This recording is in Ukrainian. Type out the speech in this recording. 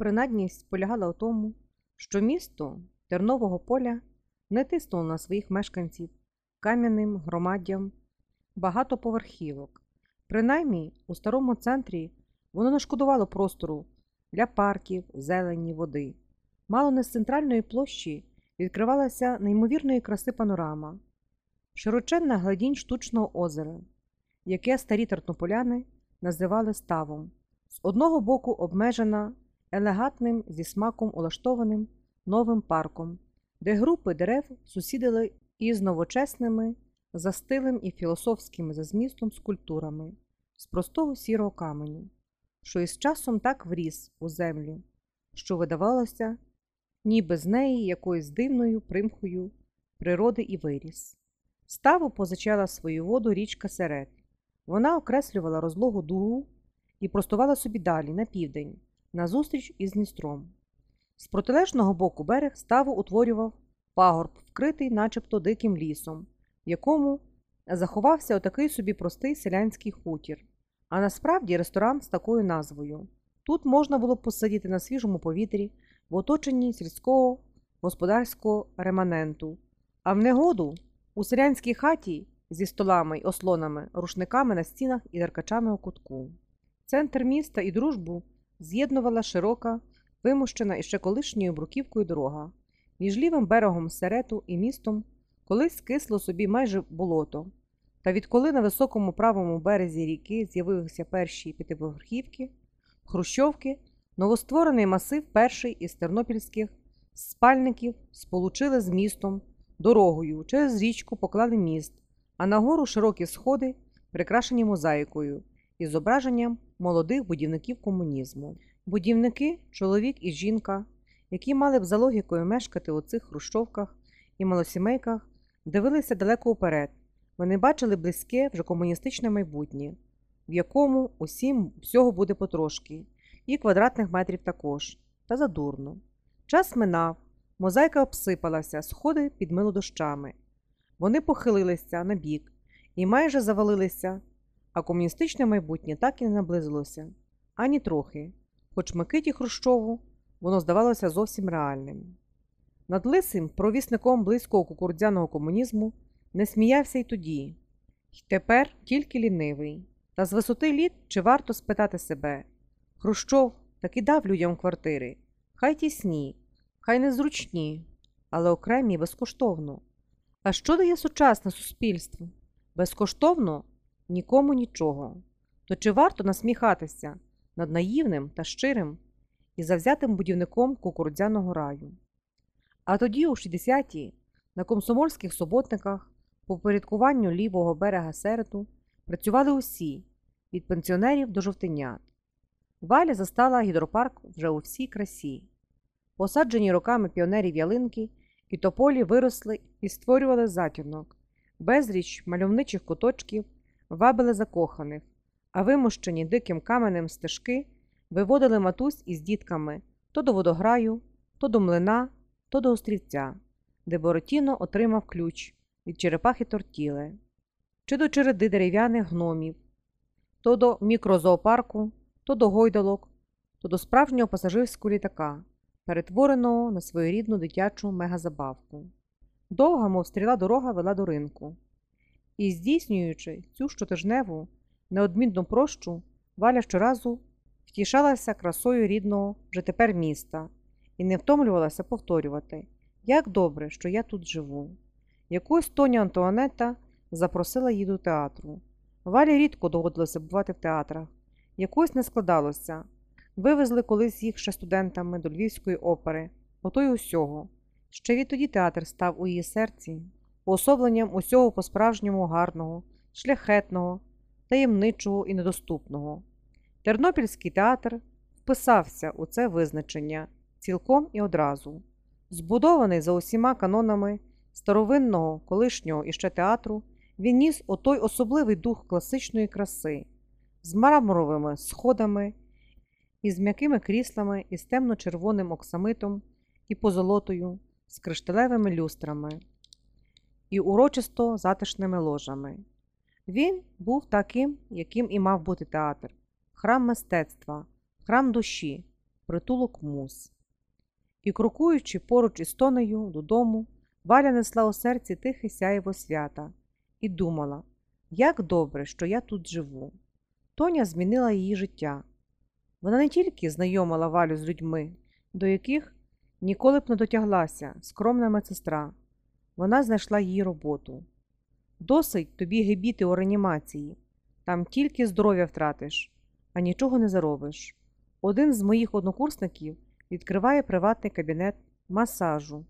Принадність полягала у тому, що місто Тернового поля не тиснуло на своїх мешканців кам'яним громаддям багатоповерхівок. Принаймні, у старому центрі воно не шкодувало простору для парків, зелені, води. Мало не з центральної площі відкривалася неймовірної краси панорама, широченна гладінь штучного озера, яке старі тернополяни називали ставом, з одного боку обмежена елегантним зі смаком улаштованим новим парком, де групи дерев сусідили із новочесними, застилим і філософськими за змістом скульптурами з простого сірого каменю, що із часом так вріс у землю, що видавалося, ніби з неї якоюсь дивною примхою природи і виріс. Ставу позичала свою воду річка Серед. Вона окреслювала розлогу дугу і простувала собі далі, на південь, назустріч із Дністром. З протилежного боку берег ставу утворював пагорб, вкритий начебто диким лісом, в якому заховався отакий собі простий селянський хутір, а насправді ресторан з такою назвою. Тут можна було б посидіти на свіжому повітрі в оточенні сільського господарського реманенту, а в негоду у селянській хаті зі столами й ослонами, рушниками на стінах і деркачами у кутку. Центр міста і дружбу з'єднувала широка, вимощена іще колишньою бруківкою дорога. Між лівим берегом Серету і містом колись скисло собі майже болото. Та відколи на високому правому березі ріки з'явилися перші п'ятиповерхівки, хрущовки, новостворений масив перший із тернопільських спальників сполучили з містом дорогою, через річку поклали міст, а нагору широкі сходи, прикрашені мозаїкою із зображенням молодих будівників комунізму. Будівники, чоловік і жінка, які мали б за логікою мешкати у цих хрущовках і малосімейках, дивилися далеко вперед. Вони бачили близьке вже комуністичне майбутнє, в якому усім всього буде потрошки, і квадратних метрів також, та задурно. Час минав, мозаїка обсипалася, сходи підмило дощами. Вони похилилися на бік і майже завалилися, а комуністичне майбутнє так і не наблизилося ані трохи, хоч Микиті Хрущову воно здавалося зовсім реальним. Над лисим провісником близького кукурудзяного комунізму не сміявся й тоді, й тепер тільки лінивий. Та з висоти літ чи варто спитати себе Хрущов таки дав людям квартири, хай тісні, хай незручні, але окремі безкоштовно. А що дає сучасне суспільство? Безкоштовно нікому нічого. То чи варто насміхатися над наївним та щирим і завзятим будівником кукурудзяного раю? А тоді, у 60-ті, на комсомольських суботниках, по впорядкуванню лівого берега Серету, працювали усі від пенсіонерів до жовтенят. Валя застала гідропарк вже у всій красі. Посаджені роками піонерів ялинки і тополі виросли і створювали затінок. Безріч мальовничих куточків вабили закоханих, а вимощені диким каменем стежки виводили матусь із дітками то до водограю, то до млина, то до острівця, де Боротіно отримав ключ від черепахи тортіле, чи до череди дерев'яних гномів, то до мікрозоопарку, то до гойдалок, то до справжнього пасажирського літака, перетвореного на своєрідну дитячу мегазабавку. Довга, мов стріла дорога вела до ринку. І, здійснюючи цю щотижневу, неодмінну прощу, Валя щоразу втішалася красою рідного вже тепер міста і не втомлювалася повторювати, як добре, що я тут живу. Якось Тоня Антуанетта запросила її до театру. Валі рідко доводилося бувати в театрах, якось не складалося. Вивезли колись їх ще студентами до Львівської опери, ото й усього. Ще відтоді театр став у її серці уособленням усього по-справжньому гарного, шляхетного, таємничого і недоступного. Тернопільський театр вписався у це визначення цілком і одразу, збудований за усіма канонами старовинного колишнього іще театру, він ніс отой особливий дух класичної краси, з мармуровими сходами, із м'якими кріслами, із темно-червоним оксамитом і позолотою, з кришталевими люстрами і урочисто затишними ложами. Він був таким, яким і мав бути театр, храм мистецтва, храм душі, притулок мус. І, крокуючи поруч із Тонею додому, Валя несла у серці тихе сяєво свята і думала, як добре, що я тут живу. Тоня змінила її життя. Вона не тільки знайомила Валю з людьми, до яких ніколи б не дотяглася скромна медсестра. Вона знайшла її роботу. Досить тобі гибіти у реанімації. Там тільки здоров'я втратиш, а нічого не заробиш. Один з моїх однокурсників відкриває приватний кабінет масажу